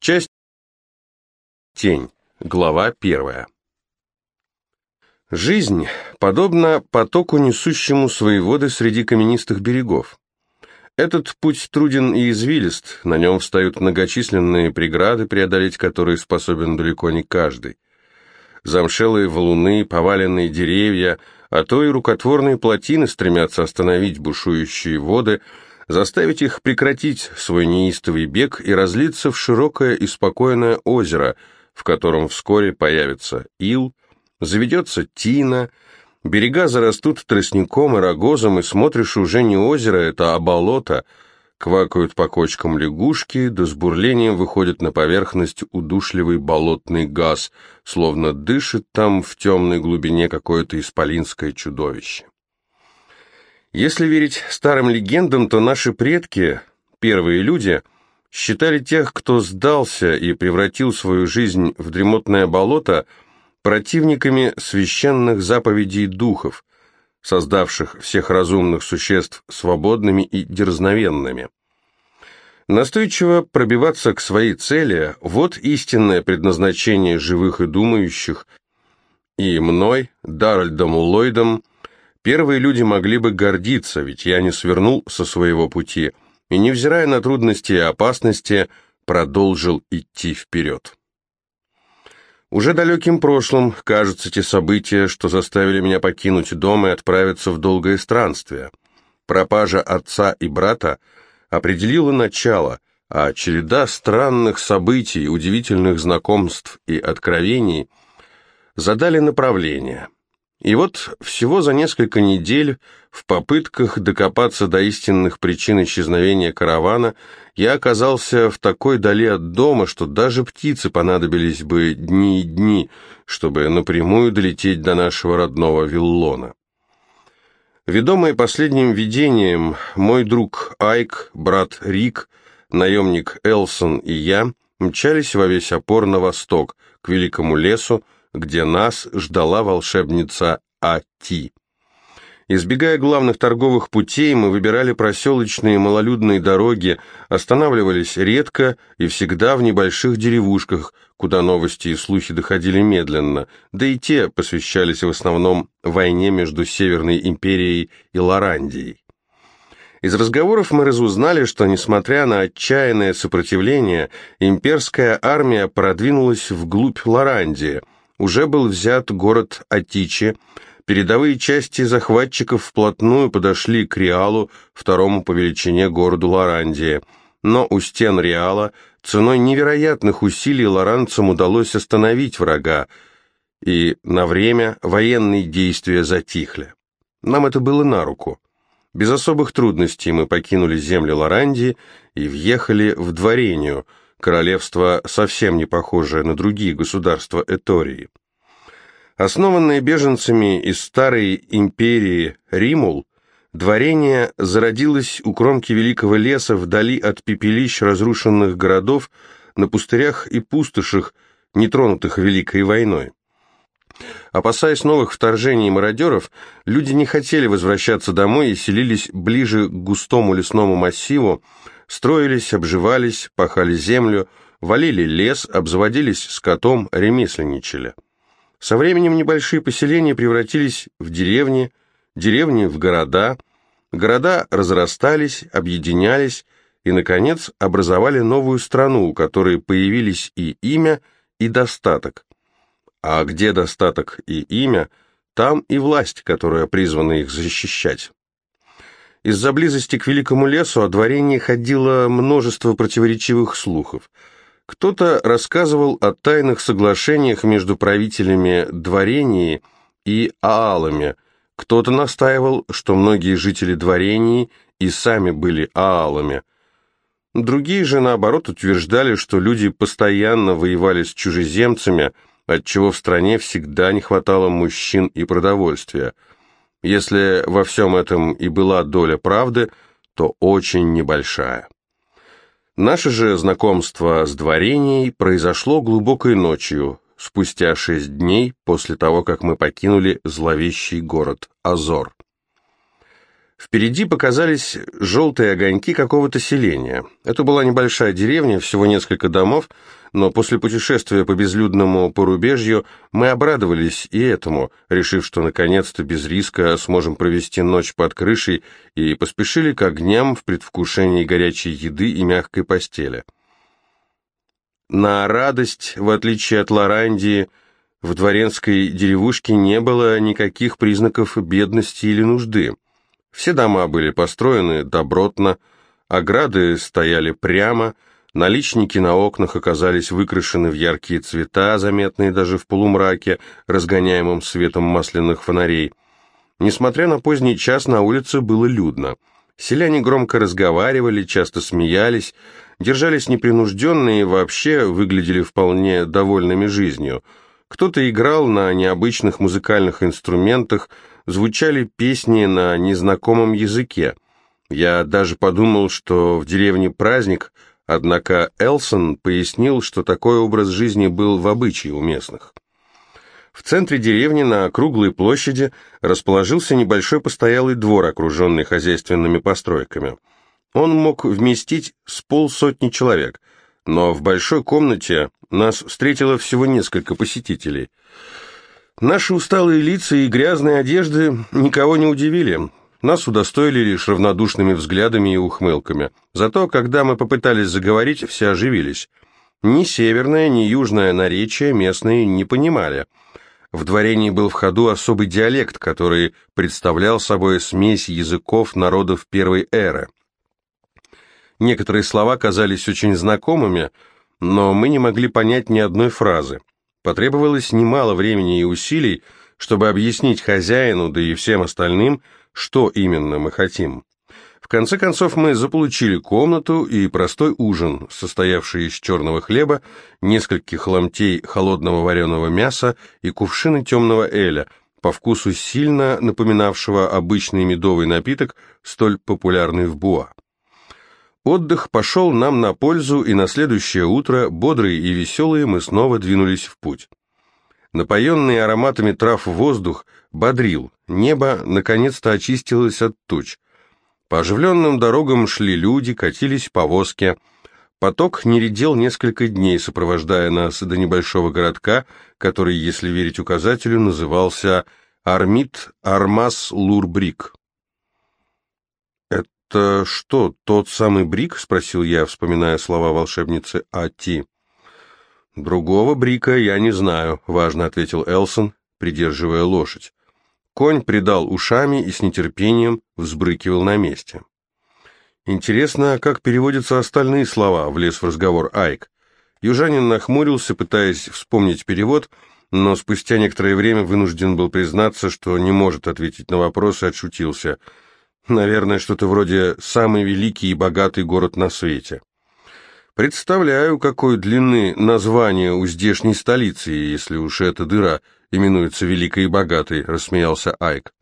Часть Тень. Глава первая. Жизнь подобна потоку, несущему свои воды среди каменистых берегов. Этот путь труден и извилист, на нем встают многочисленные преграды, преодолеть которые способен далеко не каждый. Замшелые валуны, поваленные деревья, а то и рукотворные плотины стремятся остановить бушующие воды, заставить их прекратить свой неистовый бег и разлиться в широкое и спокойное озеро, в котором вскоре появится ил, заведется тина, берега зарастут тростником и рогозом, и смотришь уже не озеро это, а болото, квакают по кочкам лягушки, да с бурлением выходит на поверхность удушливый болотный газ, словно дышит там в темной глубине какое-то исполинское чудовище. Если верить старым легендам, то наши предки, первые люди, считали тех, кто сдался и превратил свою жизнь в дремотное болото, противниками священных заповедей духов, создавших всех разумных существ свободными и дерзновенными. Настойчиво пробиваться к своей цели – вот истинное предназначение живых и думающих, и мной, Даральдом Ллойдом, первые люди могли бы гордиться, ведь я не свернул со своего пути и, невзирая на трудности и опасности, продолжил идти вперед. Уже далеким прошлым кажутся те события, что заставили меня покинуть дом и отправиться в долгое странствие. Пропажа отца и брата определила начало, а череда странных событий, удивительных знакомств и откровений задали направление. И вот всего за несколько недель в попытках докопаться до истинных причин исчезновения каравана я оказался в такой дали от дома, что даже птицы понадобились бы дни и дни, чтобы напрямую долететь до нашего родного Виллона. Ведомый последним видением, мой друг Айк, брат Рик, наемник Элсон и я мчались во весь опор на восток, к великому лесу, где нас ждала волшебница Ати. Избегая главных торговых путей, мы выбирали проселочные малолюдные дороги, останавливались редко и всегда в небольших деревушках, куда новости и слухи доходили медленно, да и те посвящались в основном войне между Северной империей и Лорандией. Из разговоров мы разузнали, что, несмотря на отчаянное сопротивление, имперская армия продвинулась вглубь Лорандии – уже был взят город Атичи, передовые части захватчиков вплотную подошли к Реалу, второму по величине городу Лорандия. Но у стен Реала ценой невероятных усилий лоранцам удалось остановить врага, и на время военные действия затихли. Нам это было на руку. Без особых трудностей мы покинули земли Лорандии и въехали в Дворению – королевство совсем не похожее на другие государства Этории. Основанное беженцами из старой империи Римул, дворение зародилось у кромки великого леса вдали от пепелищ разрушенных городов на пустырях и пустошах, нетронутых Великой войной. Опасаясь новых вторжений мародеров, люди не хотели возвращаться домой и селились ближе к густому лесному массиву, строились, обживались, пахали землю, валили лес, обзаводились скотом, ремесленничали. Со временем небольшие поселения превратились в деревни, деревни в города, города разрастались, объединялись и, наконец, образовали новую страну, у которой появились и имя, и достаток. А где достаток и имя, там и власть, которая призвана их защищать. Из-за близости к великому лесу о дворении ходило множество противоречивых слухов. Кто-то рассказывал о тайных соглашениях между правителями дворении и аалами, кто-то настаивал, что многие жители дворении и сами были аалами. Другие же, наоборот, утверждали, что люди постоянно воевали с чужеземцами, отчего в стране всегда не хватало мужчин и продовольствия – если во всем этом и была доля правды, то очень небольшая. Наше же знакомство с дворенией произошло глубокой ночью, спустя шесть дней после того, как мы покинули зловещий город Азор. Впереди показались желтые огоньки какого-то селения. Это была небольшая деревня, всего несколько домов, но после путешествия по безлюдному порубежью мы обрадовались и этому, решив, что наконец-то без риска сможем провести ночь под крышей, и поспешили к огням в предвкушении горячей еды и мягкой постели. На радость, в отличие от Лорандии, в дворянской деревушке не было никаких признаков бедности или нужды. Все дома были построены добротно, ограды стояли прямо, наличники на окнах оказались выкрашены в яркие цвета, заметные даже в полумраке, разгоняемом светом масляных фонарей. Несмотря на поздний час, на улице было людно. Селяне громко разговаривали, часто смеялись, держались непринужденно и вообще выглядели вполне довольными жизнью. Кто-то играл на необычных музыкальных инструментах, звучали песни на незнакомом языке. Я даже подумал, что в деревне праздник, однако Элсон пояснил, что такой образ жизни был в обычае у местных. В центре деревни на круглой площади расположился небольшой постоялый двор, окруженный хозяйственными постройками. Он мог вместить с полсотни человек, но в большой комнате нас встретило всего несколько посетителей – Наши усталые лица и грязные одежды никого не удивили. Нас удостоили лишь равнодушными взглядами и ухмылками. Зато, когда мы попытались заговорить, все оживились. Ни северное, ни южное наречие местные не понимали. В дворении был в ходу особый диалект, который представлял собой смесь языков народов первой эры. Некоторые слова казались очень знакомыми, но мы не могли понять ни одной фразы. Потребовалось немало времени и усилий, чтобы объяснить хозяину, да и всем остальным, что именно мы хотим. В конце концов мы заполучили комнату и простой ужин, состоявший из черного хлеба, нескольких ломтей холодного вареного мяса и кувшина темного эля, по вкусу сильно напоминавшего обычный медовый напиток, столь популярный в Буа. Отдых пошел нам на пользу, и на следующее утро, бодрые и веселые, мы снова двинулись в путь. Напоенный ароматами трав воздух бодрил, небо наконец-то очистилось от туч. По оживленным дорогам шли люди, катились повозки. Поток не редел несколько дней, сопровождая нас до небольшого городка, который, если верить указателю, назывался Армит Армас Лурбрик. «Это что, тот самый Брик?» — спросил я, вспоминая слова волшебницы Ати. «Другого Брика я не знаю», — важно ответил Элсон, придерживая лошадь. Конь придал ушами и с нетерпением взбрыкивал на месте. «Интересно, как переводятся остальные слова?» — влез в разговор Айк. Южанин нахмурился, пытаясь вспомнить перевод, но спустя некоторое время вынужден был признаться, что не может ответить на вопрос и отшутился — Наверное, что-то вроде «самый великий и богатый город на свете». Представляю, какой длины название у здешней столицы, если уж эта дыра именуется Великой и Богатой, рассмеялся Айк.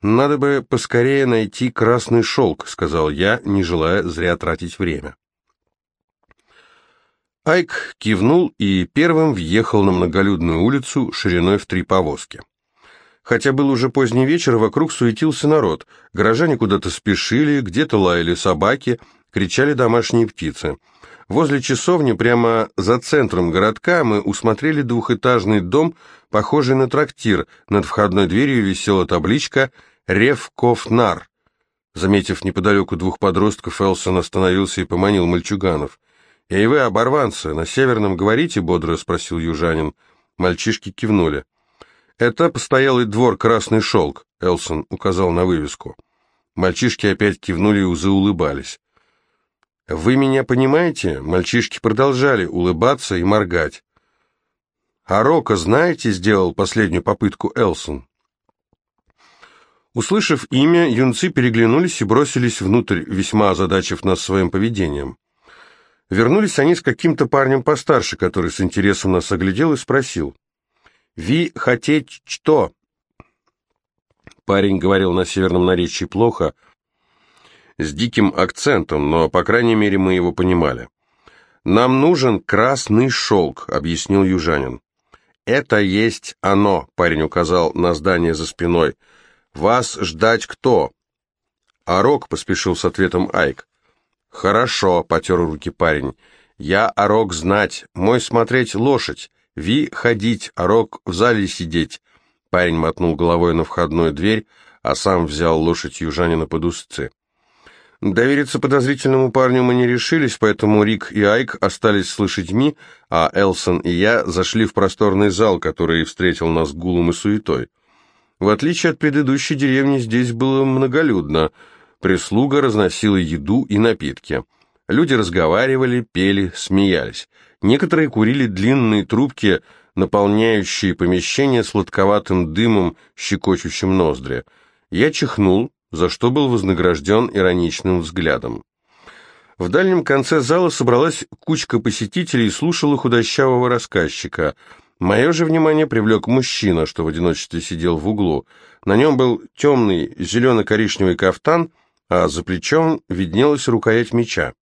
Надо бы поскорее найти красный шелк, сказал я, не желая зря тратить время. Айк кивнул и первым въехал на многолюдную улицу шириной в три повозки. Хотя был уже поздний вечер, вокруг суетился народ. Горожане куда-то спешили, где-то лаяли собаки, кричали домашние птицы. Возле часовни, прямо за центром городка, мы усмотрели двухэтажный дом, похожий на трактир. Над входной дверью висела табличка «Ревковнар». Заметив неподалеку двух подростков, Элсон остановился и поманил мальчуганов. «Эй вы, оборванцы, на северном говорите?» — бодро спросил южанин. Мальчишки кивнули. «Это постоялый двор «Красный шелк», — Элсон указал на вывеску. Мальчишки опять кивнули и заулыбались. «Вы меня понимаете?» Мальчишки продолжали улыбаться и моргать. «А Рока, знаете?» — сделал последнюю попытку Элсон. Услышав имя, юнцы переглянулись и бросились внутрь, весьма озадачив нас своим поведением. Вернулись они с каким-то парнем постарше, который с интересом нас оглядел и спросил — «Ви хотеть что?» Парень говорил на северном наречии плохо, с диким акцентом, но, по крайней мере, мы его понимали. «Нам нужен красный шелк», — объяснил южанин. «Это есть оно», — парень указал на здание за спиной. «Вас ждать кто?» «А рок?» — поспешил с ответом Айк. «Хорошо», — потер руки парень. «Я орок знать, мой смотреть лошадь, Ви ходить, орок в зале сидеть». Парень мотнул головой на входную дверь, а сам взял лошадь южанина под узцы. Довериться подозрительному парню мы не решились, поэтому Рик и Айк остались с лошадьми, а Элсон и я зашли в просторный зал, который встретил нас гулом и суетой. В отличие от предыдущей деревни, здесь было многолюдно. Прислуга разносила еду и напитки. Люди разговаривали, пели, смеялись. Некоторые курили длинные трубки, наполняющие помещение сладковатым дымом, щекочущим ноздри. Я чихнул, за что был вознагражден ироничным взглядом. В дальнем конце зала собралась кучка посетителей и слушала худощавого рассказчика. Мое же внимание привлек мужчина, что в одиночестве сидел в углу. На нем был темный зелено-коричневый кафтан, а за плечом виднелась рукоять меча.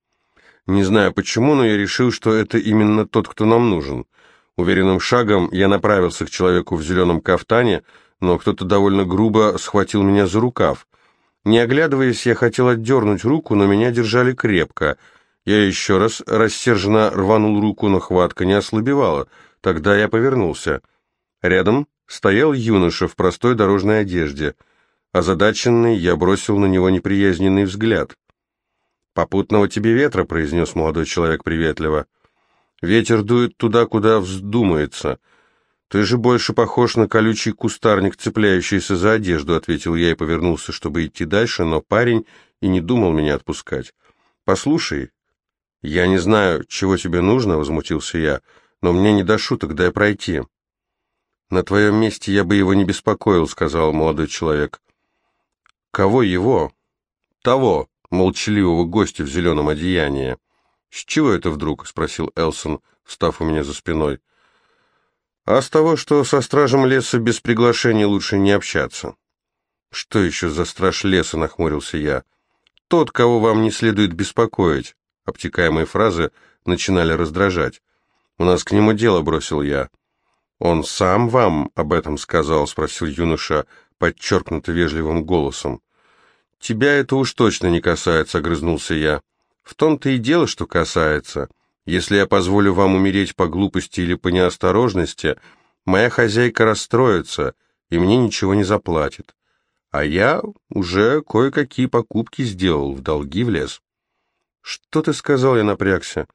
Не знаю почему, но я решил, что это именно тот, кто нам нужен. Уверенным шагом я направился к человеку в зеленом кафтане, но кто-то довольно грубо схватил меня за рукав. Не оглядываясь, я хотел отдернуть руку, но меня держали крепко. Я еще раз рассерженно рванул руку, но хватка не ослабевала. Тогда я повернулся. Рядом стоял юноша в простой дорожной одежде. Озадаченный, я бросил на него неприязненный взгляд. «Попутного тебе ветра», — произнес молодой человек приветливо. «Ветер дует туда, куда вздумается». «Ты же больше похож на колючий кустарник, цепляющийся за одежду», — ответил я и повернулся, чтобы идти дальше, но парень и не думал меня отпускать. «Послушай, я не знаю, чего тебе нужно», — возмутился я, — «но мне не до шуток, дай пройти». «На твоем месте я бы его не беспокоил», — сказал молодой человек. «Кого его?» «Того, молчаливого гостя в зеленом одеянии». «С чего это вдруг?» — спросил Элсон, встав у меня за спиной. А с того, что со стражем леса без приглашения лучше не общаться. Что еще за страж леса, нахмурился я. Тот, кого вам не следует беспокоить. Обтекаемые фразы начинали раздражать. У нас к нему дело, бросил я. Он сам вам об этом сказал, спросил юноша подчеркнуто вежливым голосом. Тебя это уж точно не касается, огрызнулся я. В том-то и дело, что касается. Если я позволю вам умереть по глупости или по неосторожности, моя хозяйка расстроится и мне ничего не заплатит. А я уже кое-какие покупки сделал, в долги влез. Что ты сказал, я напрягся.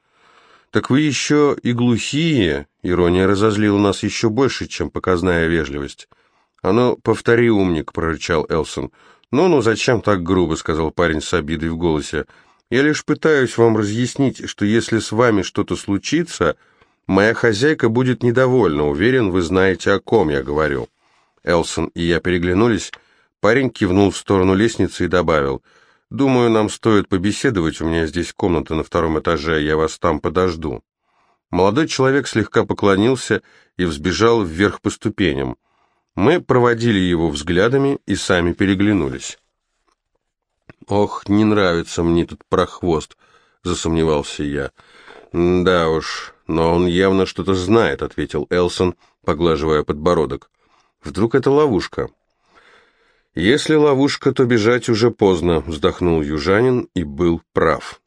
Так вы еще и глухие, ирония разозлила нас еще больше, чем показная вежливость. А ну, повтори, умник, прорычал Элсон. Ну-ну, зачем так грубо, сказал парень с обидой в голосе. Я лишь пытаюсь вам разъяснить, что если с вами что-то случится, моя хозяйка будет недовольна. Уверен, вы знаете, о ком я говорю». Элсон и я переглянулись. Парень кивнул в сторону лестницы и добавил, «Думаю, нам стоит побеседовать, у меня здесь комната на втором этаже, я вас там подожду». Молодой человек слегка поклонился и взбежал вверх по ступеням. Мы проводили его взглядами и сами переглянулись. «Ох, не нравится мне тут прохвост», — засомневался я. «Да уж, но он явно что-то знает», — ответил Элсон, поглаживая подбородок. «Вдруг это ловушка?» «Если ловушка, то бежать уже поздно», — вздохнул южанин и был прав.